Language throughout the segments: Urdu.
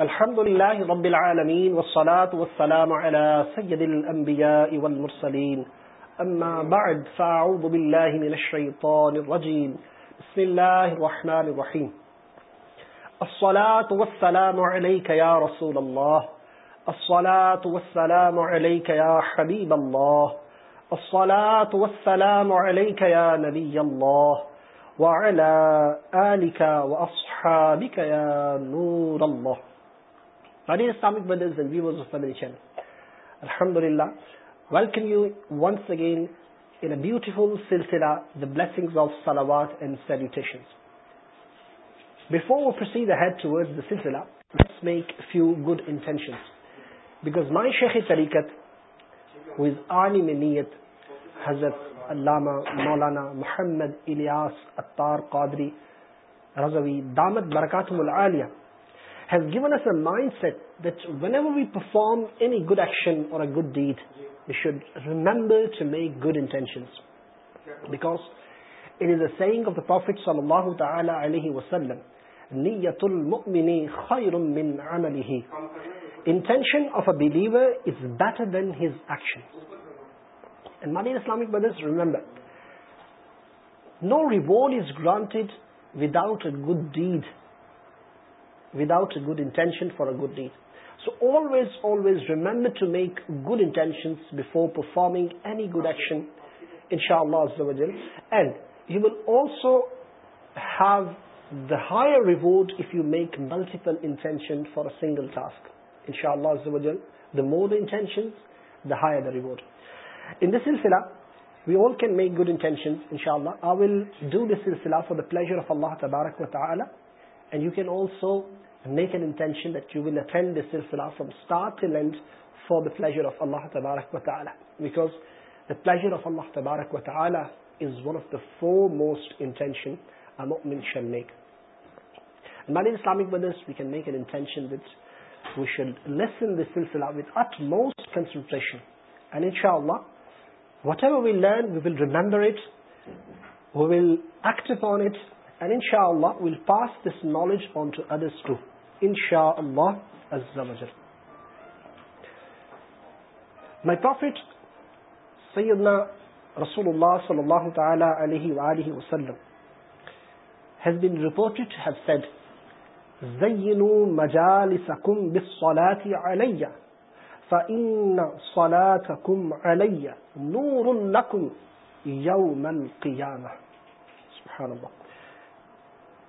الحمد لله رب العالمين والصلاة والسلام على سيد الأنبياء والمرسلين أما بعد فأعوذ بالله من الشيطان الرجيم بسم الله الرحمن الرحيم الصلاة والسلام عليك يا رسول الله الصلاة والسلام عليك يا حبيب الله الصلاة والسلام عليك يا نبي الله وعلى آلك وأصحابك يا نور الله الحمد للہ ویلکم یو ونس اگین انسلافوریت حضرت علامہ مولانا محمد الیاس اتار کادری رضوی دامد مرکات has given mind set one ever we perform any good action اور good deed we should remember to make good intention وسلم intention of a believer is better than know ریبورٹیڈ without a گی وداؤٹ گڈ انٹینشن فارڈ نیز سو آلو ریمبرشن ملٹیپلشن فارک ان شاء اللہ ان سلسلہ وی آل کی پلیزر آف اللہ تبارک و تعالیٰ and you can also make and intention from start for the پہ فور موسٹنگ سلسلہ with it most concentration whatever we'll learn we will remember And inshallah, we'll pass this knowledge on to others too. Inshallah, Azza wa Jal. My Prophet, Sayyidina Rasulullah sallallahu ta'ala alayhi wa alihi wa sallam, has been reported to have said, زَيِّنُوا مَجَالِسَكُمْ بِالصَّلَاةِ عَلَيَّ فَإِنَّ صَلَاتَكُمْ عَلَيَّ نُورٌ لَكُمْ يَوْمَ الْقِيَامَةِ سبحان الله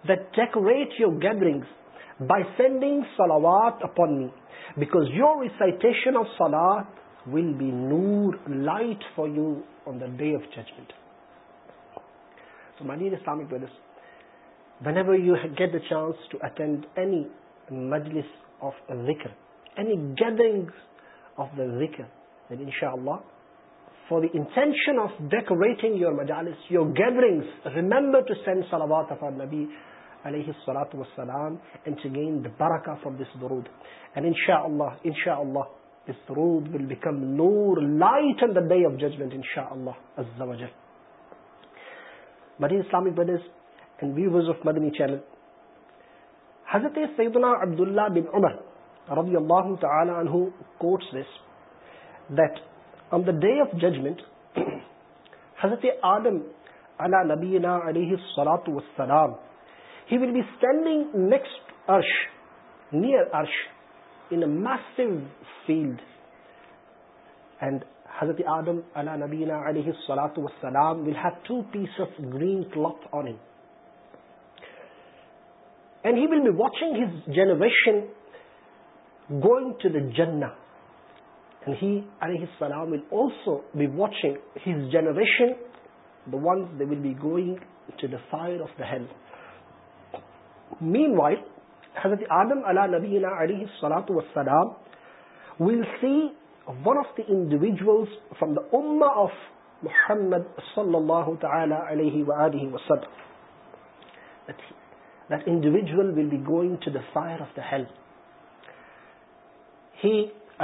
light for you on the day of judgment when ever you he get the chance to attend ایجلس آف ا ویکرنگ آف دا ویکر ان شاء اللہ انٹینشن آف دیکنگ یو مجالس یور گمبرامنٹ حضرت on the day of judgement حضرت آدم نبینا علیہ اڑ سلاتوسلام he will be standing next ارش نیئر ارش ان میسو فیلڈ اینڈ حضرت آدم نبینا علیہ اڑح سلاتوسلام will have two piece of green cloth on him and he will be watching his generation going to the جنہ انڈیویژل فرام دا آفیل ول بی گوئنگ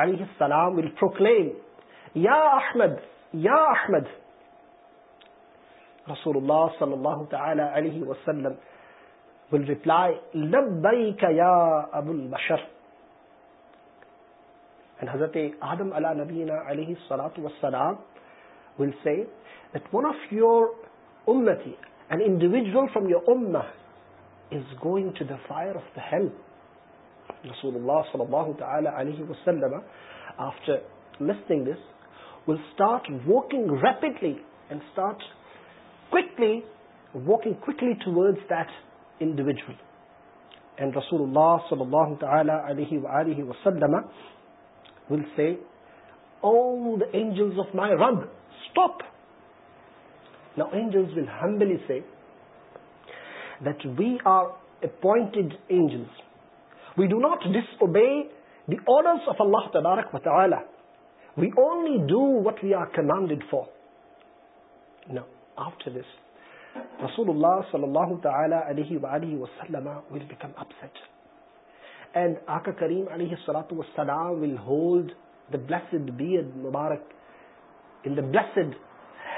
علیہ السلام will proclaim یا احمد احمد یا یا رسول اللہ اللہ صلی تعالی علیہ علیہ وسلم will will reply لبیک ابو البشر and حضرت آدم علی نبینا say that one of your an individual from your your is going to the fire of the hell after this will start walking rapidly that individual and رسول اللہ تعالی علیہ سب وسلم will of my of stop. رب angels will humbly say that we are appointed angels. We not disobey مبارک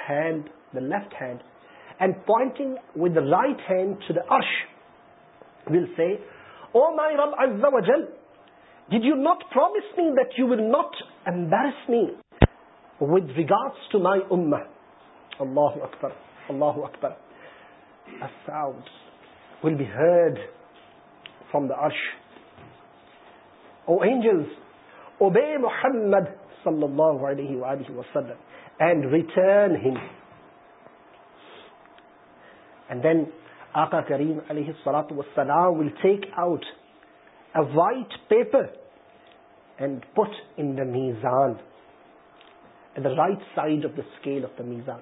hand the left hand and pointing with the right hand to داش ول سی مائی وژ ڈ ناٹ پرومس دو will not embarrass me ویگارڈ to my امرہ اکبر اللہ اکبر ول بی ہر فروم داش او ایجل اوبے محمد اینڈ ریٹ اینڈ دین آقا کریم علیہ السلات وسلام will take out a white paper and put in the میزان at the right side of the scale of the میزان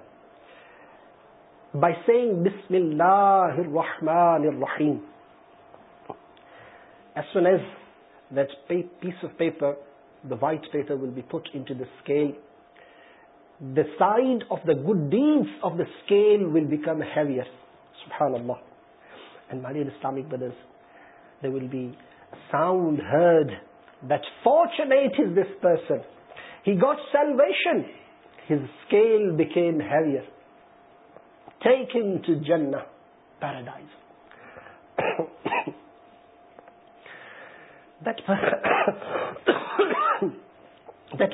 بائی سینگ دس مل رحمان as one as that piece of paper the white paper will be put in the scale the side of the good deeds of the scale will become heavier اسلامک بدرس there will be sound heard دارچونیٹ is this person he gets salvation his scale become heavier paradise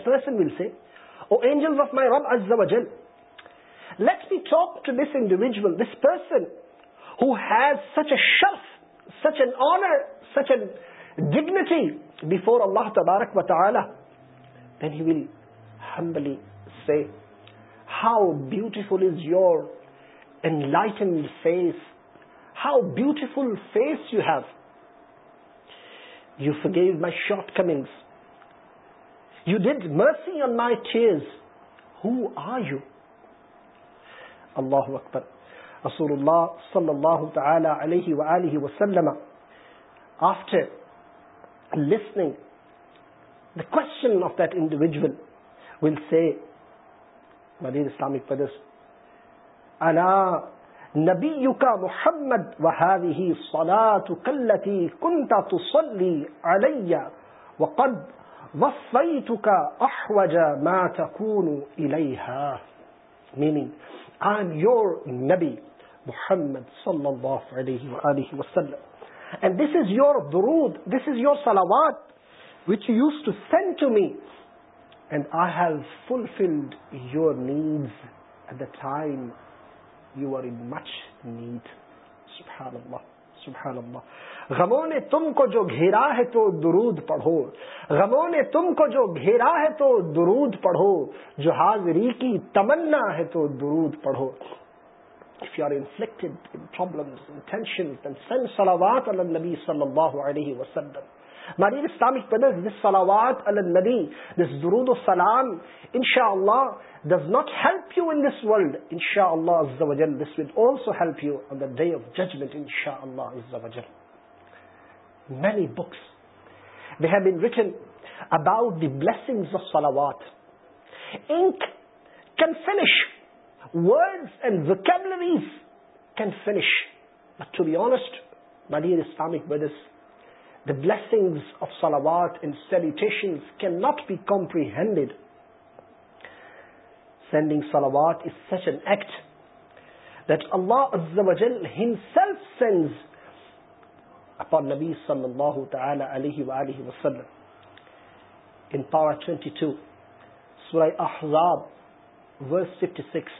درسن will C O ایجلس of my وز او جن let be talk to this individual this person شخص such an honour such an dignity before اللہ تبارک بتانا when you will humbly see how beautiful is your enlightening face how beautiful face you have you few my shortcomings you ڈر سی این مائی چیز ہو آر یو اللہ وقت پر رسول اللہ اللہ صلی تعالی علیہ وآلہ وسلم لسنگ دا کوشچن آف دل وبی محمد وهذه صلاتك التي كنت تصلي علي وقد احوج ما تكون اليها meaning I'm your Nabi Muhammad sallallahu alayhi wa alihi wa sallam. And this is your durood, this is your salawat, which you used to send to me. And I have fulfilled your needs at the time you were in much need. Subhanallah. سبحان اللہ غموں نے تم کو جو گھیرا ہے تو درود پڑھو غموں نے تم کو جو گھیرا ہے تو درود پڑھو جو حاضری کی تمنا ہے تو درود پڑھو بلیسنگ آف سلاوات انش would and vocabularies can finish to be honest Islamic the blessing of سلاوات and salutation can not be comprehended sending سالابات نبی صلی اللہ تعالی وسلم ان پاور ٹوینٹی ٹو سر احساب verse fifty six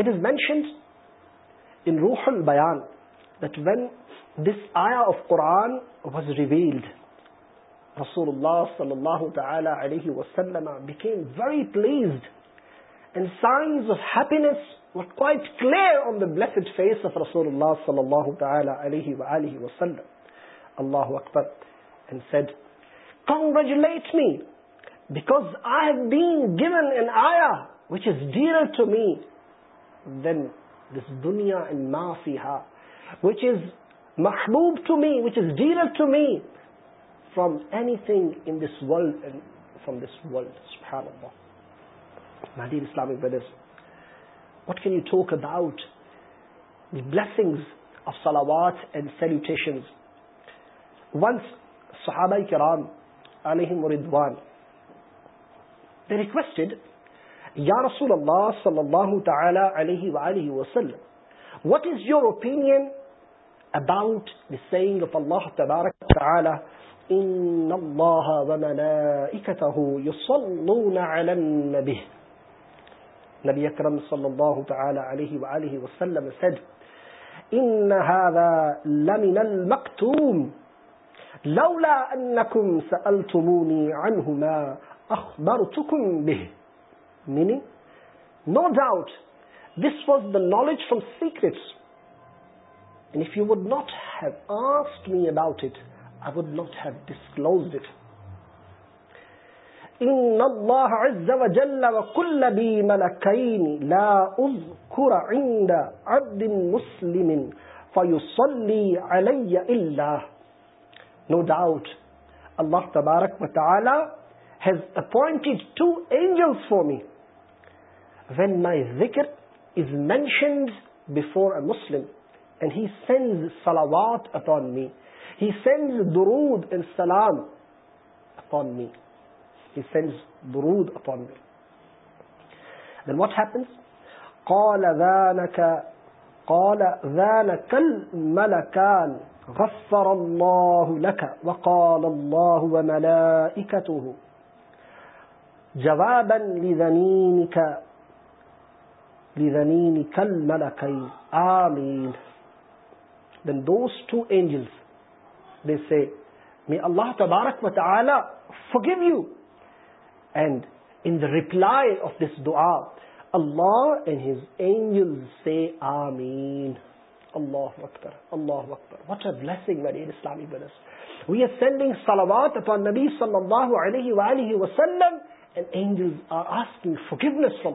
it is mentioned in روحن بیان دین دس قرآن واز ریویلڈ رسول اللہ صلی اللہ وسلم آن دا اللہ وسلم اللہ اخبت congratulate me back I given which is dear to me دنیا ان نا فی ہا وچ از محبوب to me which is dear to me from anything in this world from this world مہادی Islamic brothers what can you talk it out the blessing of سلاوات اینڈ سیلوٹیشن ونس سہاد اردوان دے ریکویسٹ یا رسول اللہ صلی اللہ تعالی علیہ وآلہ وسلم what is your opinion about the saying of Allah تبارک تعالی ان اللہ وملائکته يصلون على النبی نبی اکرم صلی اللہ تعالی علیہ وآلہ وسلم said ان هذا لمن المقتوم لولا انکم سألتمونی عنہما اخبرتکم به it no doubt this was the knowledge إِنَّ اللَّهَ وڈ ناٹ ہیو بِي می اباؤٹ اٹ عِنْدَ ہیو ڈسکلوز فَيُصَلِّي عَلَيَّ for No doubt, no doubt اللہ تبارک has appointed two angels for me Then my happens? Mentioned ذَانَكَ اینڈ ہی سینز سلوات می ہینڈز این سلام وملائكته جوابا لذنينك اللہ تبارک مت یو اینڈ اللہ اللہ what آرسنگ from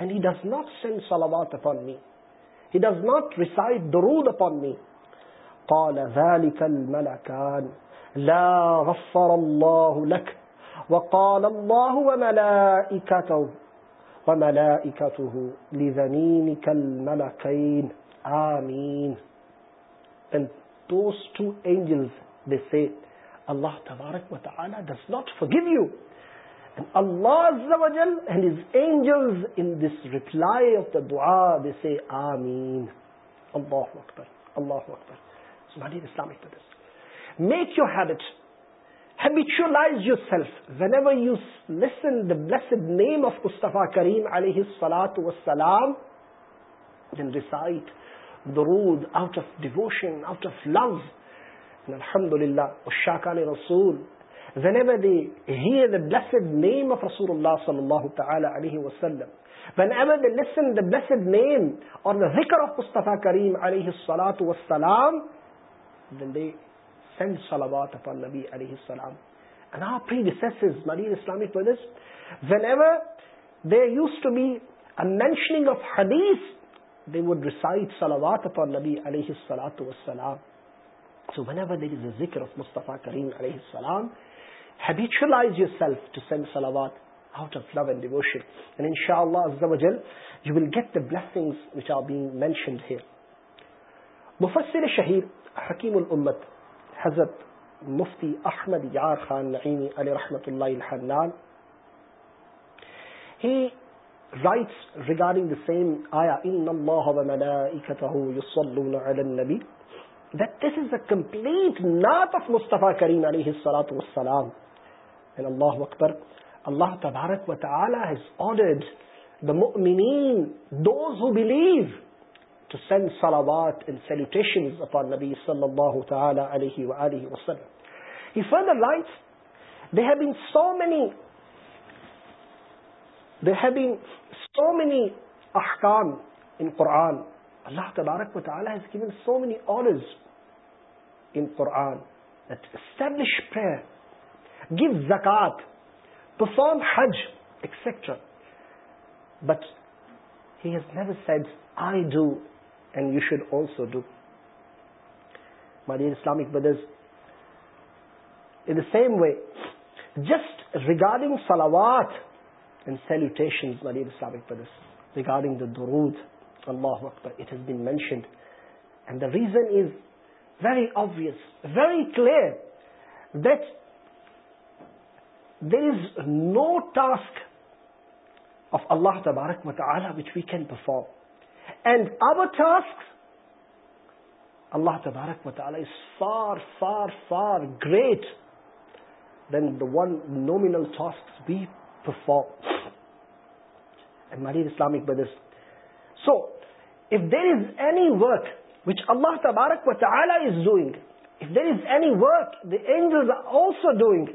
and he does not send salawat upon me he does not recite durood upon me qala zalika al malakan la ghaffara allah lak wa qala allah wa malaikatu wa malaikatuhu li zaninika al malakain amin and those two angels they say allah tbarak wa ta'ala does not forgive you اللہ اللہ اللہ میک یورائز your self when ever you listens name of استفا کریم سلاۃ وسلام دن ریسائٹ د رود out of ڈوشن out of love الحمد للہ شاقان رسول whenever they hear the blessed name of Rasulullah sallallahu ta'ala alayhi wa sallam, whenever they listen the blessed name or the zikr of Mustafa Kareem alayhi salatu wa salam, then they send salawat upon Nabi alayhi salam. And our predecessors, Marine Islamic brothers, whenever there used to be a mentioning of hadith, they would recite salawat upon Nabi alayhi salatu wa salam. So whenever there is a zikr of Mustafa Kareem alayhi salam, حضرت مفتی احمد یا اللہ وقت پر اللہ تبارک ولاز آرڈر نبی صلی اللہ تعالی وسلم they have been so many احکان ان قرآن اللہ تبارک ولاز given so many orders in قرآن گیو زکات ٹو فارم ہج اٹرا but he has never said I do and you should also do my dear Islamic brothers in the same way just regarding سلاوات and salutation my dear Islamic brothers regarding the دروت اللہ اکتر it has been mentioned and the reason is very obvious very clear that there is no task of اللہ تبارک مطالعہ which we can perform and our task اللہ تبارک مطالعہ is for for for great than the one nominal task we perform مری Islamic brothers so if there is any work which اللہ تبارک is doing if there is any work the angels are also doing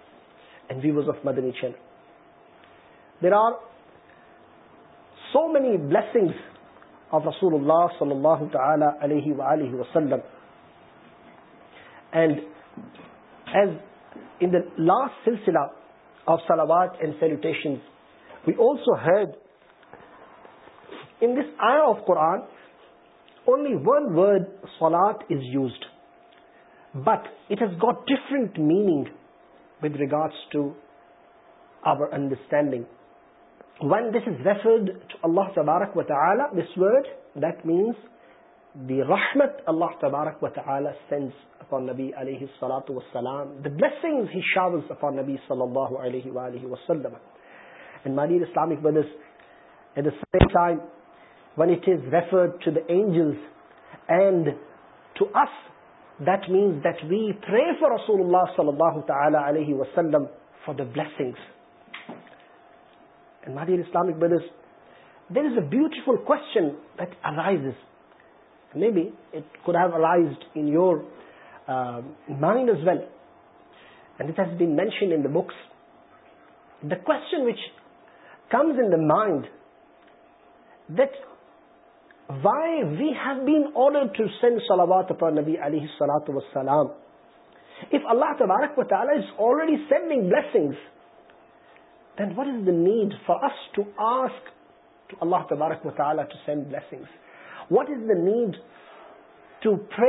waves of mother nature there are so many blessings of رسول اللہ صلی اللہ تعالی علیہ وسلم اینڈ ان دا لاسٹ سلسلہ آف سلاوات and salutation we also had in this of قرآن اونلی ون ورڈ سولاٹ is used but it has got different meaning with regard to our understanding one this is referred to اللہ تبارک وط ویٹ مینس تبارک وطا نبی علیہ نبی صلی اللہ Islamic one it is referred to the angels and that means that we pray for us اللہ صلی اللہ تعالی وسلم for the blessing that is a beautiful code have allies in your mind is well and has بیشن ان دا بس the question which comes in mind that's why ویوات نبی علیہ تبارک اللہ تبارک مطالعہ نیڈ ٹوٹ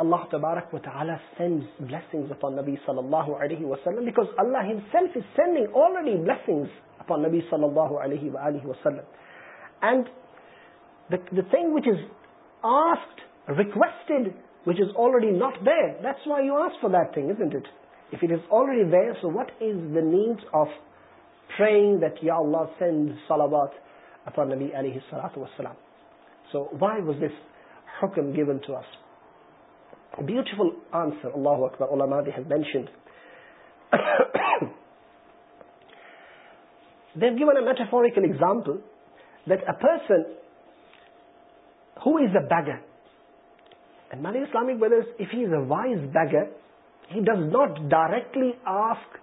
اللہ تبارک مطالعہ thing which is asked request which is already not Veer for dating already Veer so what is the name of ٹریئنگاتی علی سو وائی وز دس حکم گو اس بیوٹیفل آنسر اللہ this given a metaphorical example that a person Who is a beggar? And many Islamic brothers, if he is a wise beggar, he does not directly ask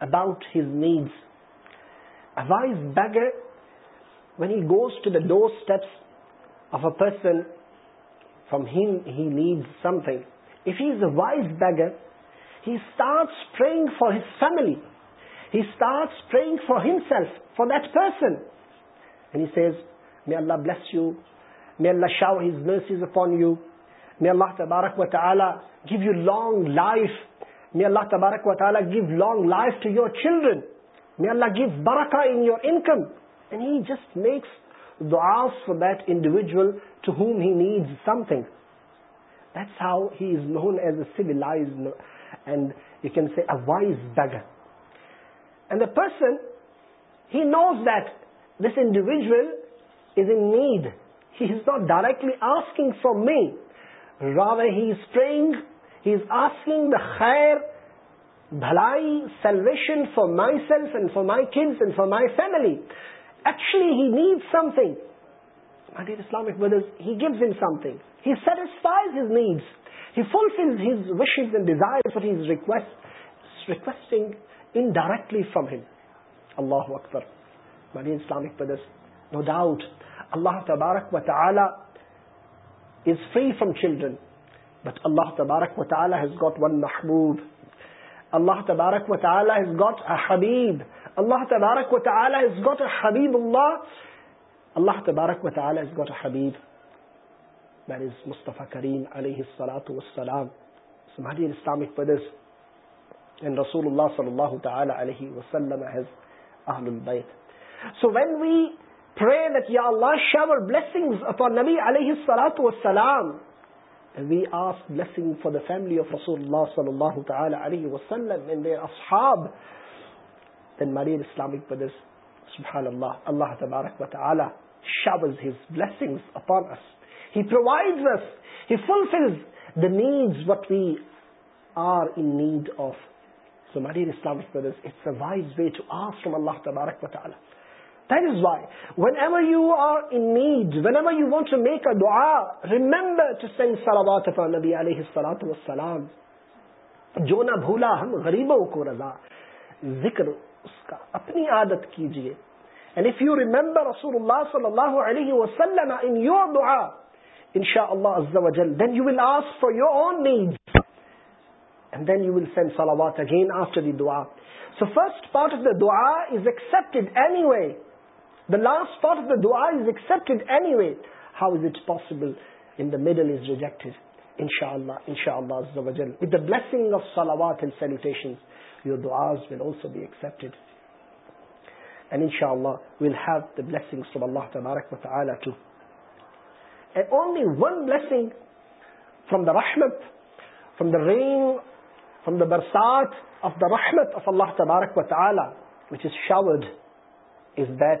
about his needs. A wise beggar, when he goes to the doorsteps of a person, from him he needs something. If he is a wise beggar, he starts praying for his family. He starts praying for himself, for that person. And he says, may Allah bless you اللہ شا ہز نیس از افور یو می اللہ تبارک ولا give you long life may اللہ تبارک وطا give long life to your children Allah give برکا in your income just makes that individual to home he need something this how he is no as a civilise and you can see اوائز and a person he knows that this individual is انیڈ ٹلی asking for me راوے ہی از آسکنگ خیرائی salvation for my self for my kins and for my family actually he need something مدیر اسلامک بدرس ہی گیوز انگ satisfies his needs he fulfils his wishes and desire for his request requesting indirectly from him اللہ وقت مدیر اسلامک بدرس نو ڈاؤٹ اللہ تبارک اللہ تبارک اللہ pray that Ya Allah shower blessings upon Nabi alayhi salatu was salam. And we ask blessing for the family of Rasulullah sallallahu ta'ala alayhi wa sallam and their ashab. Then Maria the Islamic brothers, subhanallah, Allah tabarak wa ta'ala showers his blessings upon us. He provides us, he fulfills the needs what we are in need of. So my dear Islamic brothers, it's a wise way to ask from Allah tabarak wa ta'ala. جو نہ بھولا ہم غریبوں کو رضا ذکر اپنی آدت کیجیے ان شاء اللہ for your own need then you will سلامات دعا از ایک وے لاسٹ پارٹ آف درز accept how is it possible medal is rejected ان شاء اللہ ان شاء اللہ سیلوٹیشن فرام دا رشمت from the rain from the برسات رشمت اللہ تبارک وت آلہ وز شاوڈ از بیٹ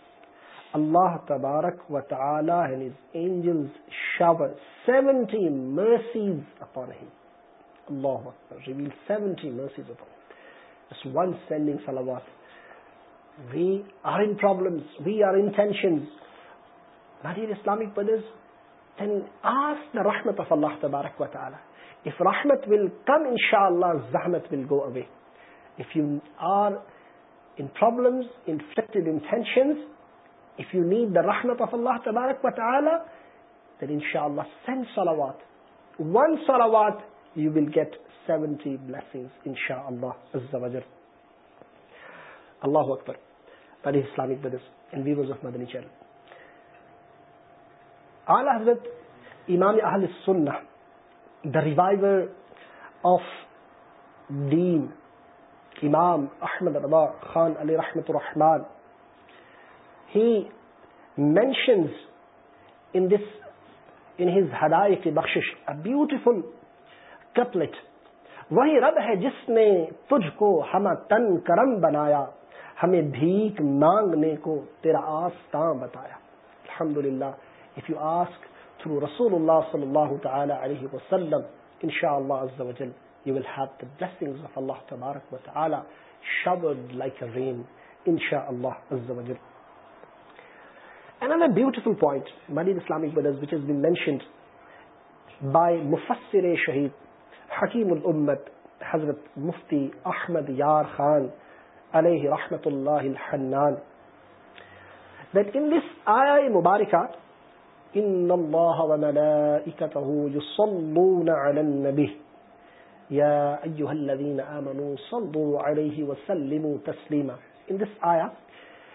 اللہ تبارک وط از اینجلٹی تبارک وط روشمت اف یو نیڈ دا رحمت آف اللہ تبارک پٹ ان شاء اللہ گیٹ سیونٹی ان شاء اللہ حضرت امام احل سنہ دا ریوائور آف ڈین امام احمد اربا خان عل رحمت الرحمان مینشنز ان ہدایت کی بخش اے بیوٹیفلٹ وہی رب ہے جس نے ہم اتن کرم بنایا ہمیں بھیگنے کو تیرا آستا بتایا الحمد للہ اف یو آسک تھرو رسول اللہ صلی اللہ تعالی علیہ ان شاء اللہ تبارک شب لائک ان شاء اللہ another beautiful point many islamic brothers which has been mentioned by mufassir shahid hakim ul ummat hazrat mufti ahmed yar khan alayhi rahmatullah al hanan that in this ayah mubarakah inna allah wa malaikatahu yusalluna ala an nabi ya ayyuhalladhina amanu sallu alayhi wa sallimu taslima in this ayah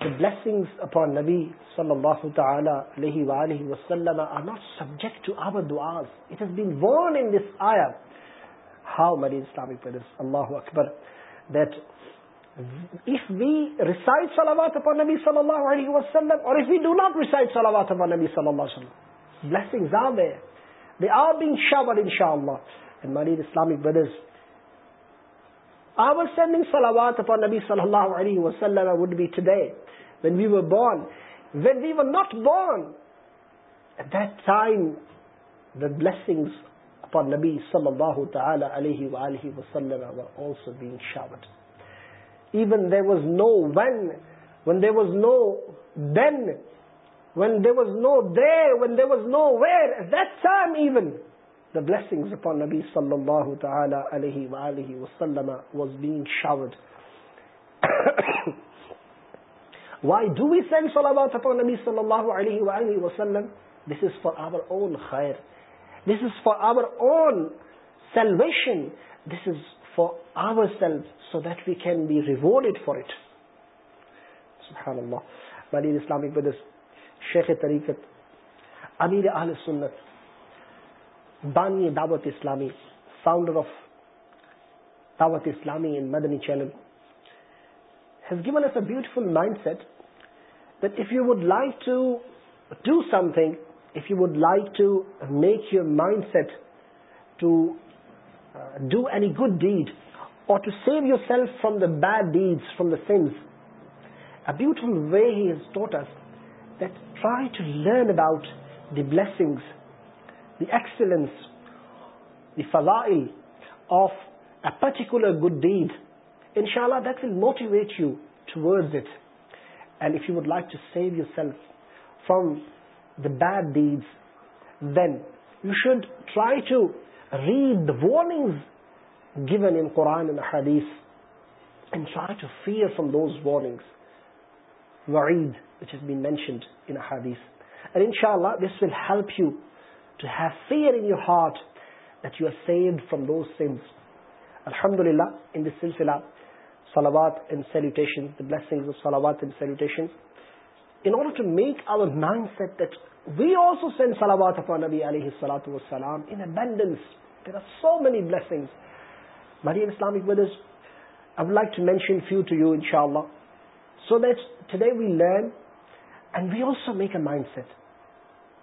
the blessings upon Nabi sallallahu ta'ala alayhi wa alayhi wa sallam are not subject to our du'as. It has been warned in this ayah. How many Islamic brothers, Allahu Akbar, that if we recite salawat upon Nabi sallallahu alayhi wa sallam or if we do not recite salawat upon Nabi sallallahu alayhi wa sallam, blessings are there. They are being showered inshallah. And many Islamic brothers, our sending salawat upon Nabi sallallahu alayhi wa sallam would be today. When we what buying no then when when was no Veer upon نبی سلم وسلما واز بیگ شاوڈ فاؤنڈر آف دعوت اسلامی has given us a beautiful mindset that if you would like to do something, if you would like to make your mindset to uh, do any good deed or to save yourself from the bad deeds, from the sins, a beautiful way he has taught us that try to learn about the blessings, the excellence, the fada'il of a particular good deed ان شاء اللہ that will motivate you ٹوڈ you وائک to save your self from داڈ then you should try to reading الحمد للہ سلسلہ سلامات set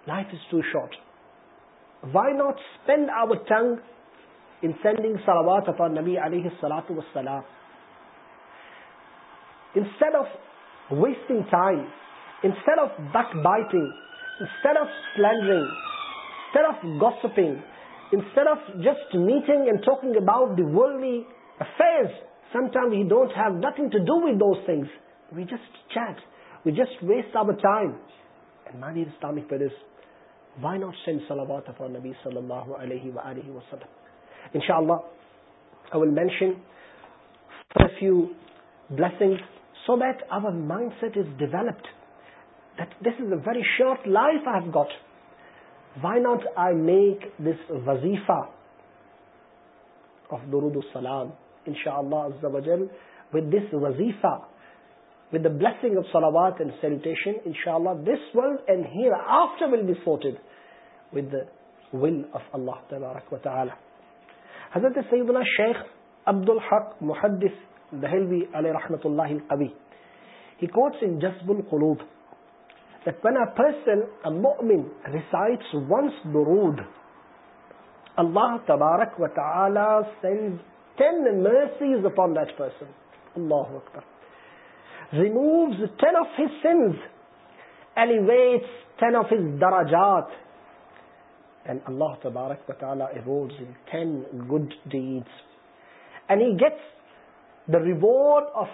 life is too short why not spend over ٹنگنگ سلامات اف آر نبی علیہ سلاط و سلام نبی صلی اللہ ان شاء اللہ so that our mind set is developed this is a very short life I got why not I make this وظیفہ ان شاء اللہ this world and after will be suit اللہ تعالی رک حضرت سعید اللہ شیخ ابد الحق محدس رحمت اللہ ابھی کوٹس ریسائٹ ونس اللہ تبارک وطال remove ten of sins elevate دراجات اللہ تبارک وٹالا ten good deeds and he gets reward of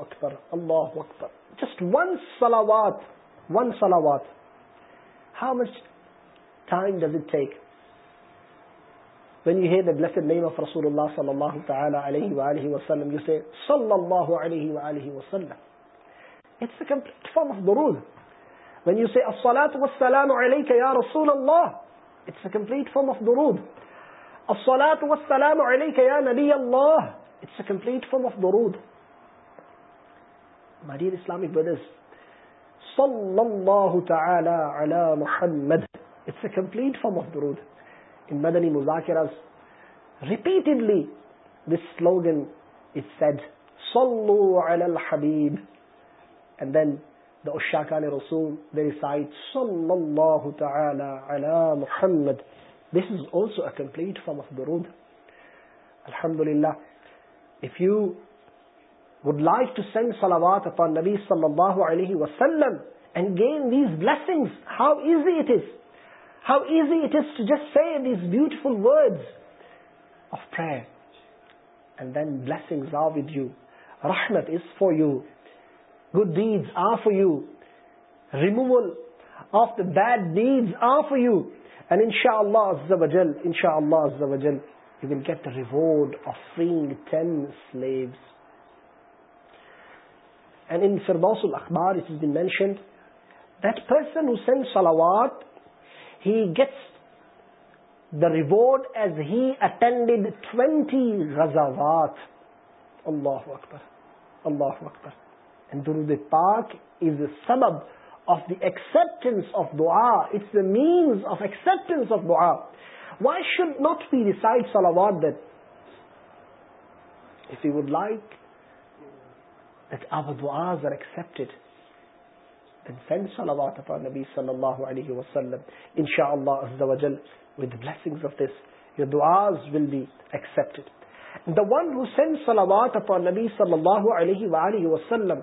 اکبر اکبر جسٹ ون سلاوات ون سلاوات ہاؤ مچ ڈز اٹیک وینس درود و رسول اللہ اٹس فارم آف درود الصلاة والسلام عليك يا نبي الله It's a complete form of durood My dear Islamic brothers, Sallallahu ta'ala ala Muhammad. It's a complete form of durood In Madani Muzakiras, repeatedly this slogan is said, Sallu ala al-Habib. And then the ushakani Rasul, they recite, Sallallahu ta'ala ala Muhammad. روڈ الحمد للہ if you would like to send سلامات نبی سلیہ وسلم how is it how easy it is to just see these beautiful for you good deeds of you remove of the bad deeds of you gets the reward as he attended twenty رضاوات of the acceptance of dua. It's the means of acceptance of dua. Why should not we recite salawat that if we would like that our du'as are accepted then send salawat upon Nabi sallallahu alayhi wa sallam inshaAllah azza wa jal with the blessings of this your du'as will be accepted. The one who sends salawat upon Nabi sallallahu alayhi wa alayhi wa sallam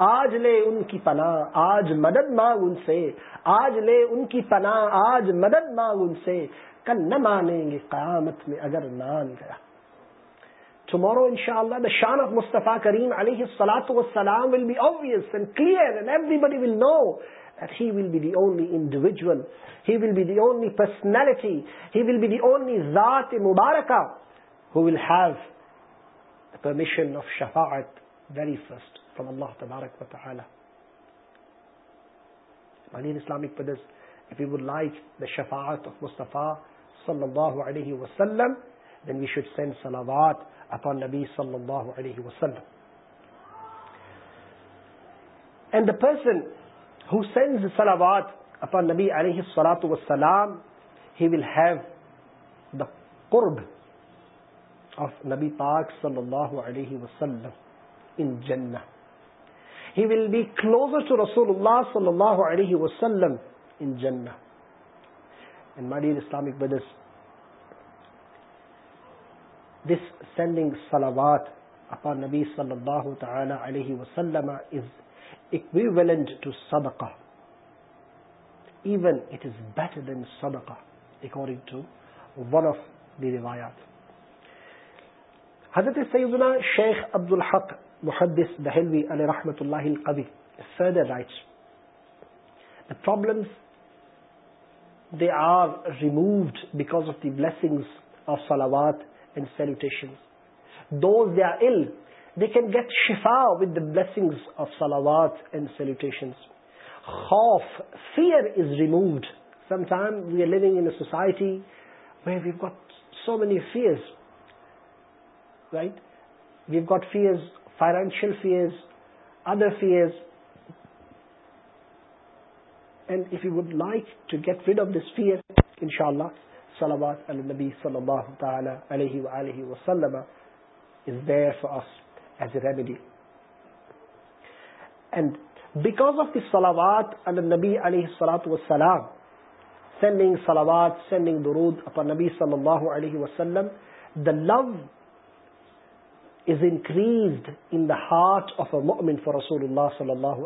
آج لے ان کی پناہ آج مدد مانگ ان سے آج لے ان کی پناہ آج مدد مانگ ان سے کل نہ مانیں گے قیامت میں اگر نان گیا tomorrow inshallah the shan of mustafa kareem alayhi salatu was salam will be obvious and clear and everybody will know that he will be the only individual he will be the only personality he will be the only zat e mubarakah who will have the permission of shafaat very first from Allah tabarak wa ta'ala. Money in Islamic brothers, if we would like the shafa'at of Mustafa sallallahu alayhi wa sallam, then we should send salawat upon Nabi sallallahu alayhi wa sallam. And the person who sends the salawat upon Nabi alayhi salatu wa sallam, he will have the qurb of Nabi Paak sallallahu alayhi wa sallam in Jannah. He will be close Allah even it is better than سبک ٹو آف حضرت شیخ ابد الحق محدس دہلوی علیہ رحمت اللہ ال کبھی سردر rights the problem they are removed back of the blessings of سلاوات and salutation those they are ill they can get شفا ود بلسنگ آف سلاوات and salutation is removed some سان وی آر لگ a society we've got so many fear financial fear other fear and if you would like to get feed of this fear ان شاء اللہ سلامات first as a remedy because of this سلاواتی وسلام سینگ سلاوات سینگ درود اپ نبی صلی اللہ علیہ وسلم the love heart of a moment اللہ صلی اللہ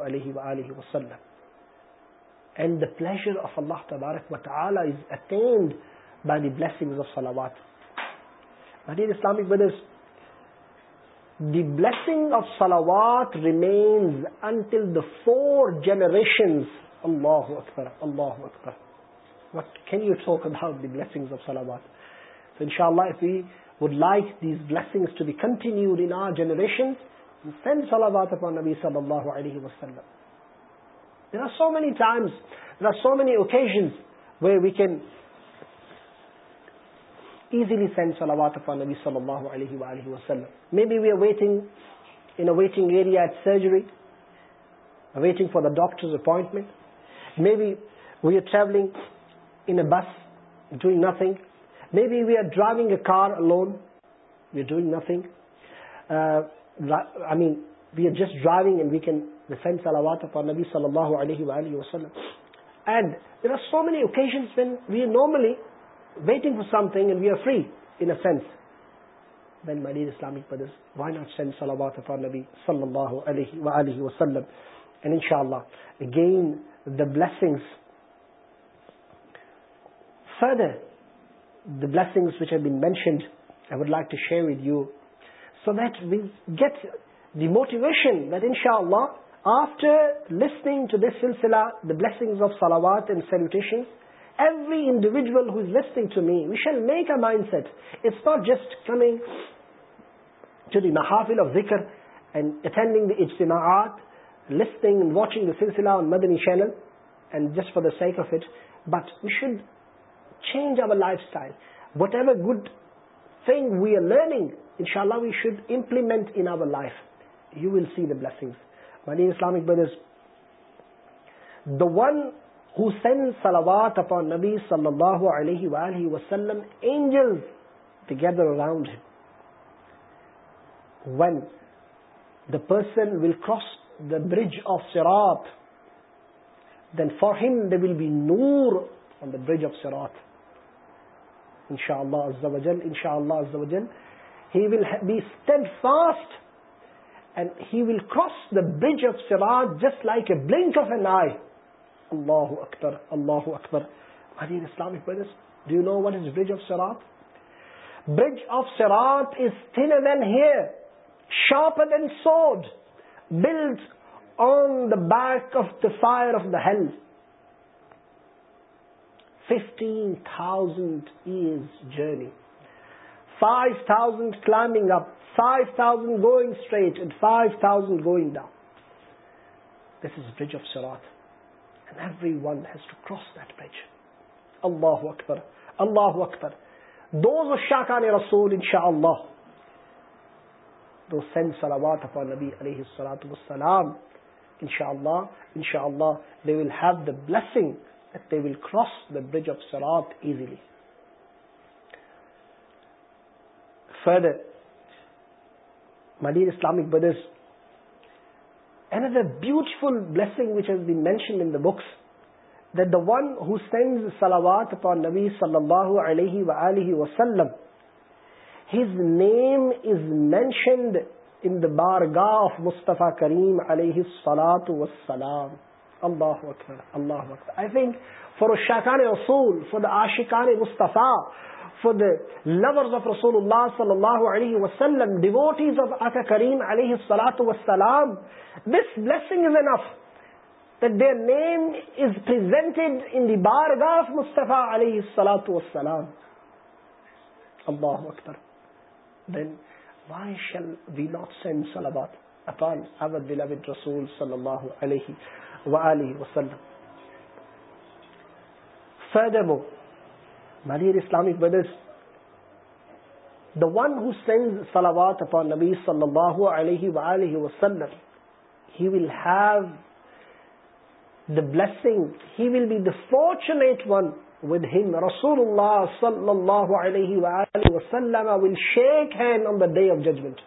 تبارک سلامات would lives bill be continued in sense اللہ واطف there are so many times there are so many occasion waiting for the doctor appointment maybe we are travelling in bus doing nothing maybe we are driving a car loan wagging for something وسلم ان شاء اللہ گئی دا بلسنگس ویچ ایو بیشنڈ آئی would like to share with you so that we get the motivation ویٹ ان شاء اللہ آفٹر لسنگ ٹو دس سلسلہ دا بلسنگ آف سالوات and salutation every individual who's listening to me we shall make a mind set it's not just coming to the محافل آف زکر اینڈ اتینڈنگ دا اجتماعات لسننگ واچنگ دا سلسلہ cycle of it but we ش change our lifestyle what M a good thing we are learning ان شاء اللہ we should implement in life you will see the blessing one Islamic brothers the one سین سلاوات اپ نبی سل ہی وسلم angels together around when the person will cross the bridge of سراط then for hand the will be نور دا برج آف سراٹ ان شاء اللہ ان شاء اللہ be stand fast he bridge of سیراٹ just like a blink of اے نئے اللہ اختر اللہ اختر Islamic D know what is bridge of سراٹ برج آف سراٹ is thin and and hair sharp and and sword blood on the back of the fire of the hell thousand year five thousand climbing upon is bridge of سرافری one has to cross that bridge اللہ اختر اللہ اختر دو زان رسول ان شاء اللہ دو سین سلامات اپ نبی علیہ السلات و سلام انشاء اللہ ان شاء اللہ they will have the blessing will cross the bridge of سراط ایزیلی فرد مدیر Islamic brothers and is a beautiful blessing which is be mention بکس دا ون سینڈز سلاوات فار نبی صلی و علیہ وسلمشنڈ ان بارگا آف مستفا کریم سلاۃ وسلام اللہ اکبر اکبر اللہ اللہ اللہ I think for for for رسول رسول دا دا مصطفیٰ لورز آف آف صلی علیہ علیہ وسلم کریم this blessing is enough that their name is presented in the bargah of Mustafa alayhi alayhi salatu Allahu Akbar. Then why shall we not send salawat upon our beloved Rasul sallallahu Islamic brothers the ones سلاوات ہی ول ہیو داسنگ he will be fortunate one with رسول ڈے آف ججمنٹ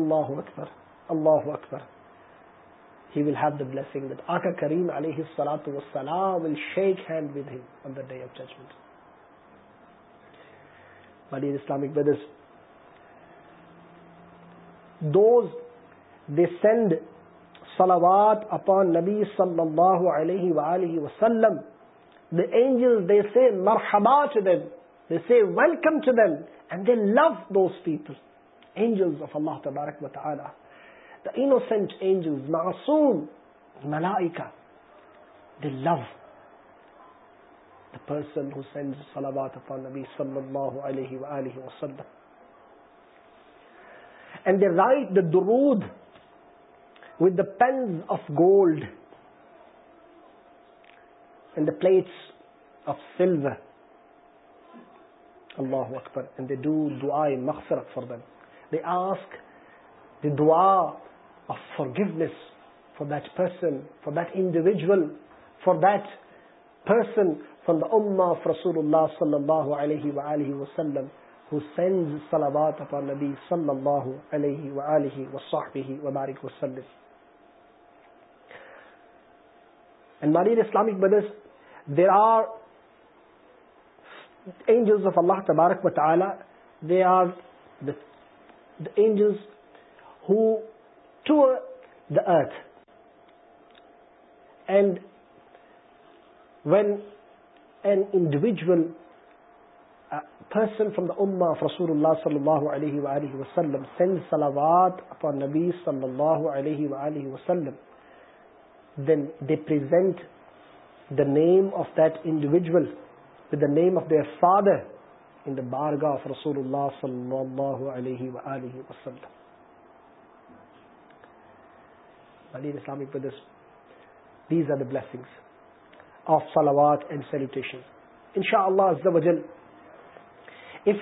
اللہ اکبر اللہ اکبر he will have the blessing that Aka Kareem alayhi salatu was salam will shake hand with him on the day of judgment. But in Islamic brothers, those they send salawat upon Nabi sallallahu alayhi wa alihi wasallam. The angels, they say marhaba to them. They say welcome to them. And they love those people. Angels of Allah tabarak wa ta'ala. Innocent ناسون پر پلیٹ آف سلور اللہ اکبر اینڈر اکثر فار گفنیس فار درسن فار دنجل فار درسن فارم دا فرسول دے آر داجل فرام دا رسول اللہ صلی اللہ علیہ وسلم صلی اللہ علیہ وسلمٹ دا name of دنڈیوجل with the name of there father in the بارگا آف رسول اللہ ان شاء اللہ سلسلہٹ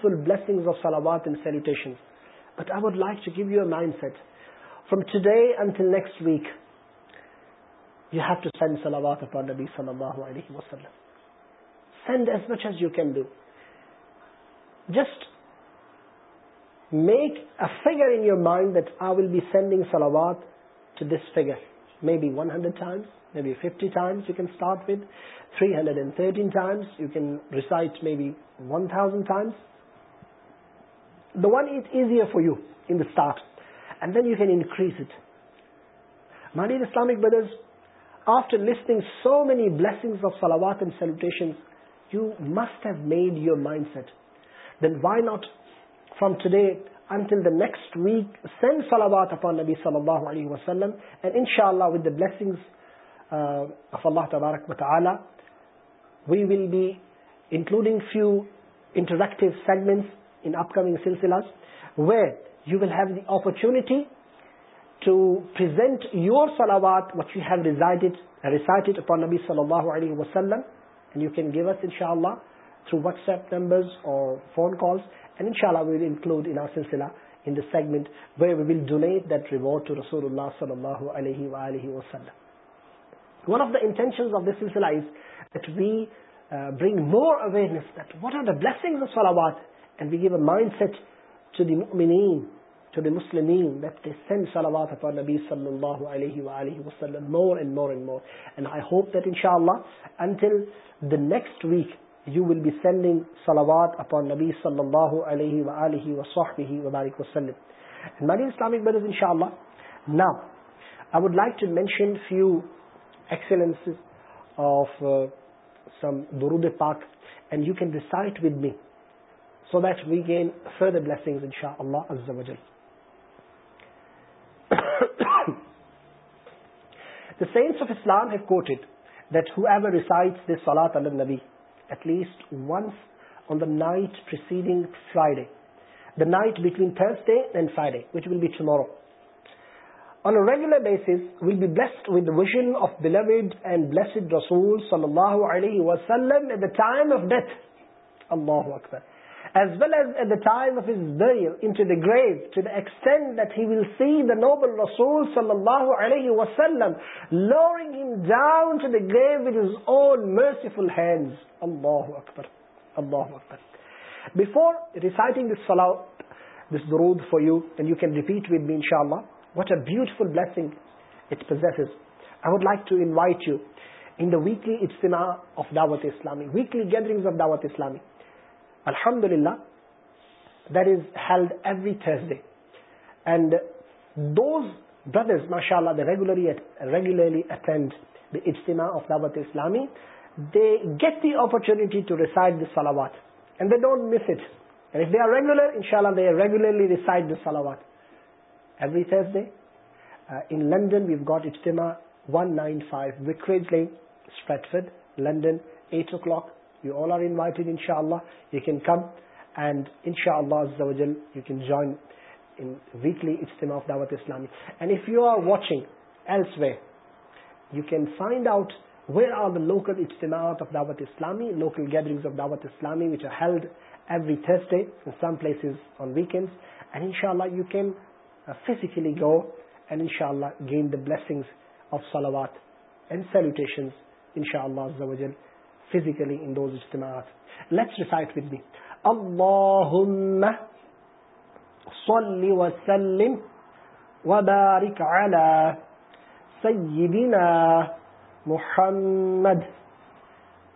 from today next week you have to send سلامات نبی وسلم for your mind that I will be sending سلاوات to this figure may be one hundred may be fifty times you can't with three hundred and thirteen time you can recite may be one thousand times the one is easy four you انٹارٹ and then you can increase it منیز Islamic brothers after listening so many blessing of سلاوات and salutation you must made your mind set then why not from to date until the next week send سلاوات نبی صلی اللہ علیہ وسلم اینڈ ان شاء اللہ ودا بہ اللہ تبارک we will be including few interactive segment in upcoming سلسلہ where you will have the opportunity نبی صلی اللہ علیہ اللہ صلی اللہ وسلم نبی صلی اللہ وائکن فیو ایک site with me so that we gain further the sense of Islam had that whoever recited the سولاد البی at least once on the نائٹنگ Friday the night between Thursday and Friday which will be tomorrow on regular basis will be but vision of beloved and blessed رسول آف ڈیتھ اللہ اکبر as well as at the time وسلم وٹ اے بیوٹیفل بل I would like to invite you in a weekly اسلامی ویکلی گیدرنگ دعوت اسلامی الحمد للہ دز held every Thursday and those brothers ماشاء اللہ اسلامی دے گیٹ دی اپرچونٹی سال ریگولرلی سالواد London at o'clock you all are invited ان شاء اللہ یو کین کم اینڈ ان شاء اللہ Dawat Islami you can find out way are the local اجتماع آف دعوت اسلامی لوکل گیدرنگ آف دعوت Islami which are held every Thursday place ان شاء اللہ فزیکلی گو اینڈ ان شاء اللہ گین دا بلیسنگ آف سلوات اینڈ سیلوٹیشن ان شاء اللہ physically in those ijtima'at. Let's recite with me. Allahumma salli wa sallim wa barik ala sayyidina Muhammad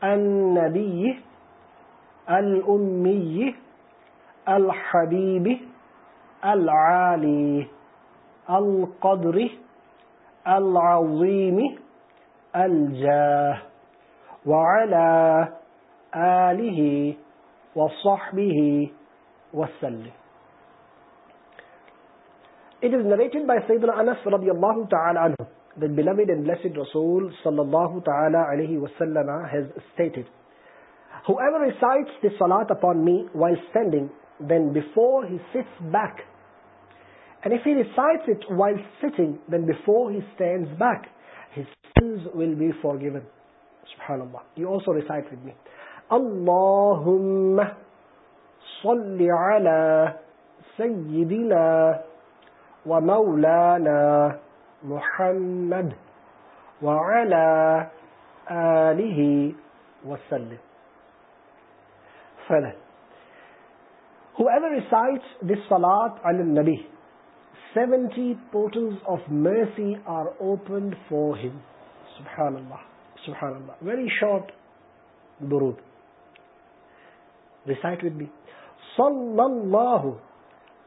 al-Nabiyy al-Ummiyy al-Habibi al-Ali al-Qadri al-Azimi al-Jah وعلى آله وصحبه وسلم It is narrated by Sayyidina Anas رضي الله تعالى عنه that beloved and blessed Rasul صلى الله تعالى عليه وسلم has stated Whoever recites the salat upon me while standing then before he sits back And if he recites it while sitting then before he stands back his sins will be forgiven of me are open for ہ سبحان اللہ ویری شارٹ درود ریسائٹ صلی صلی اللہ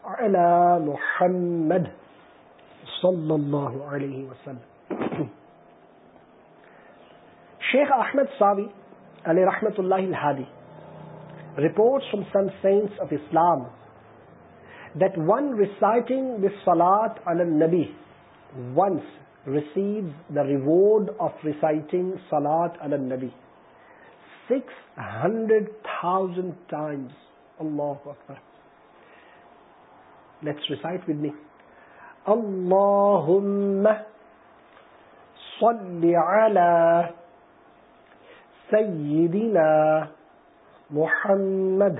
اللہ علی محمد علیہ وسلم شیخ احمد ساوی علی رحمت اللہ ہادی report from some science of Islam that one reciting ولاد البی once receive the reward of reciting سلاد الکس hundred thousand times recite well scene Muhammad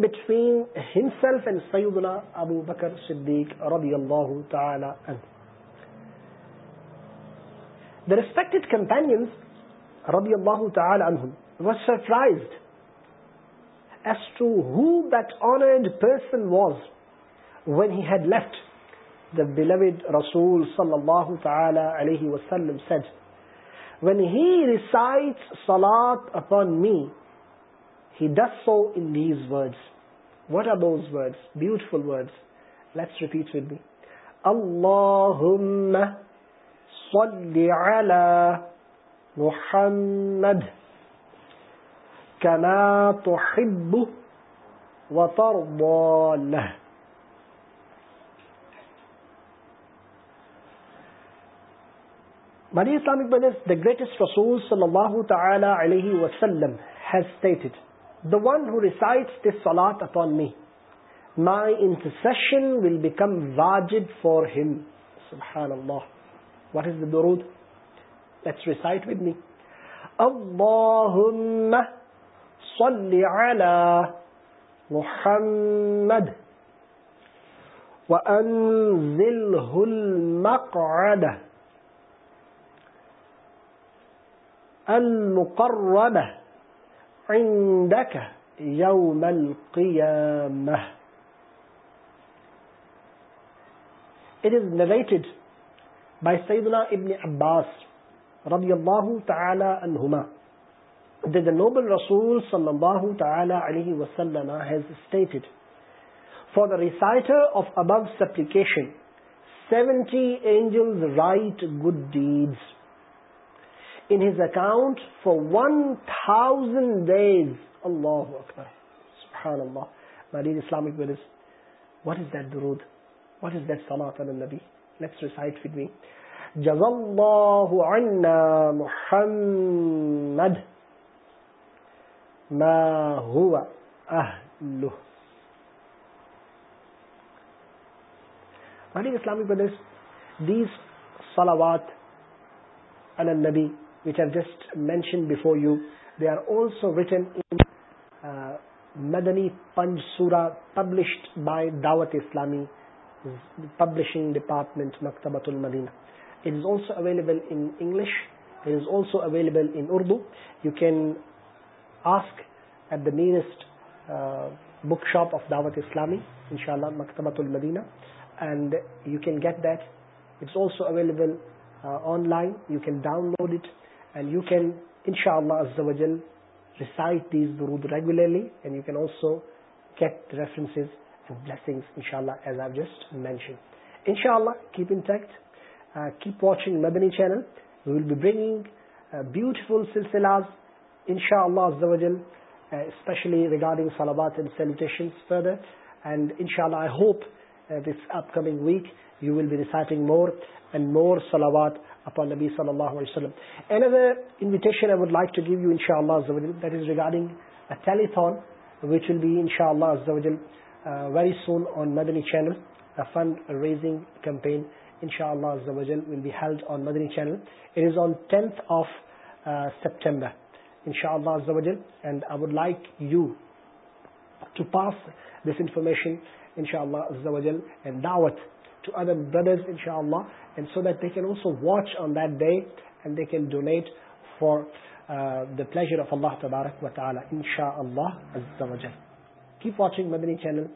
between himself and سیوبلا ابو بکر صدیق ریسپیکٹ کمپین وا سرپرائز ایس ٹو ہو دنرڈ person was when head left رسول وین ہی ریسائڈ سلاد upon me He does so in these words. What are those words? Beautiful words. Let's repeat with me. Allahumma salli ala Muhammad kama tuhibbu wa tardallah. Mali Islamic Brothers, the greatest Rasul sallallahu ta'ala alayhi wa sallam has stated one ہیسائٹ this سولاٹ upon me my session will become for ہانٹر عندك يوم القيامة It is narrated by Sayyidina Ibn Abbas رضي الله الله تعالى تعالى عنهما that the noble Rasul صلى عليه وسلم has stated For the reciter of above supplication 70 angels write good deeds for one thousand days اخبار اسلامک پر دس دی نبی which are just mention before you they are also written پنج سورا published by Dawat Islami publishing department مکتبت English it also available Urdu you can ask at the nearest book shop of دعوت اسلامی ان شاء اللہ Maktabat al-Madina and you can get that it's also available online you can download it also get blessing keep in tacked keep watching beautiful سلسلہ ان شاء اللہ especially regarding Allah I hope this upcoming week you will be reciting more and more سلاباد upon Nabi sallallahu alayhi wa sallam. Another invitation I would like to give you inshallah that is regarding a telethon which will be inshallah uh, very soon on Madani channel. A fundraising campaign inshallah will be held on Madani channel. It is on 10th of uh, September inshallah and I would like you to pass this information inshallah and da'wat to other brothers inshallah and so that they can also watch on that day and they can donate for uh, the pleasure of Allah tabarak wa ta'ala inshallah azza wa jal keep watching Madani channel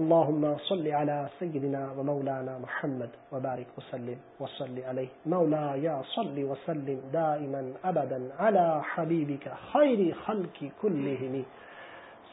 اللهم صل على سيدنا ومولانا محمد وبارك وسلم وصل عليه مولا يا صل وسلم دائما أبدا على حبيبك خير خلق كلهم